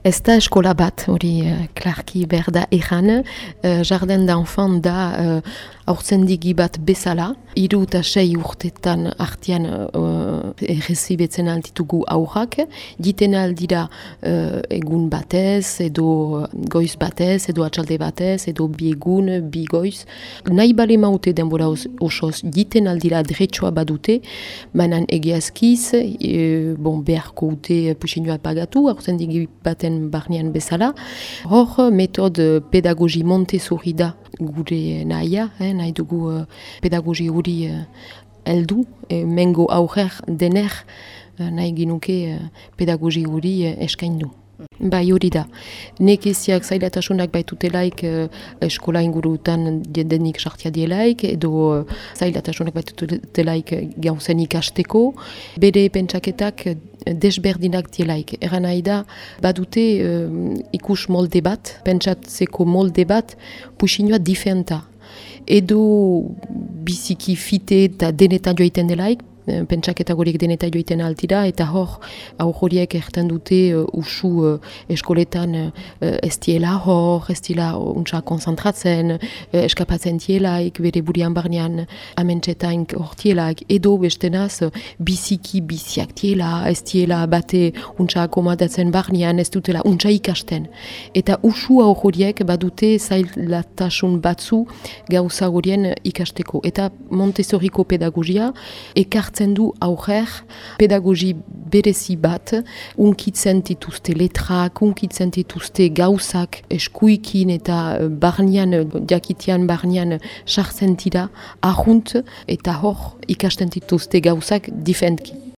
Ez da eskola bat, hori uh, klarki berda ejan, uh, jardin d'enfant da uh, aurtzen digi bat bezala, iru eta sei urtetan artian uh, errezibetzen altitugu aurrak, diten aldira uh, egun batez, edo goiz batez, edo atxalde batez, edo bi egun, bi goiz. Nahi bale maute denbora osoz, diten aldira dretsua badute, manan egiazkiz, e, bon, beharko ute pusinua pagatu, aurtzen digi baten barnean bezala. Hor, metod pedagogi Montessori da gure nahia, eh, nahi dugu uh, pedagogi hori uh, eldu, e, mengo aurrer dener uh, nahi ginuke uh, pedagogi hori uh, eskaindu. Bai hori da. Nekeziak zailatasunak baitutelaik uh, eskola ingurutan denik sartia dielaik, edo zailatasunak baitutelaik gauzen ikasteko. Bere pentsaketak desberdinak dielaik. Eran nahi da, badute uh, ikus molde bat, pentsatzeko molde bat, puxinua difenta. Edo biziki fite eta denetan joiten delaik, pentsaketa goriek deneta joiten altira, eta hor, hor horiek erten dute uh, usu uh, eskoletan uh, ez diela hor, ez diela untsa konzentratzen, uh, eskapatzen dielaik, bere burian barnean amentsetan hor dielaik, edo bestenaz uh, biziki biziak diela, ez diela bate untsa akomadatzen barnean, ez dutela untsa ikasten. Eta usu hor horiek badute zailatasun batzu gauza horien ikasteko. Eta Montessoriko pedagogia ekartzen hartzen du aurrer pedagogi berezi bat, unkitzen dituzte letrak, unkitzen dituzte gauzak eskuikin eta eh, barnean, jakitian barnean sartzen dira, ahunt eta hor ikasten dituzte gauzak difentki.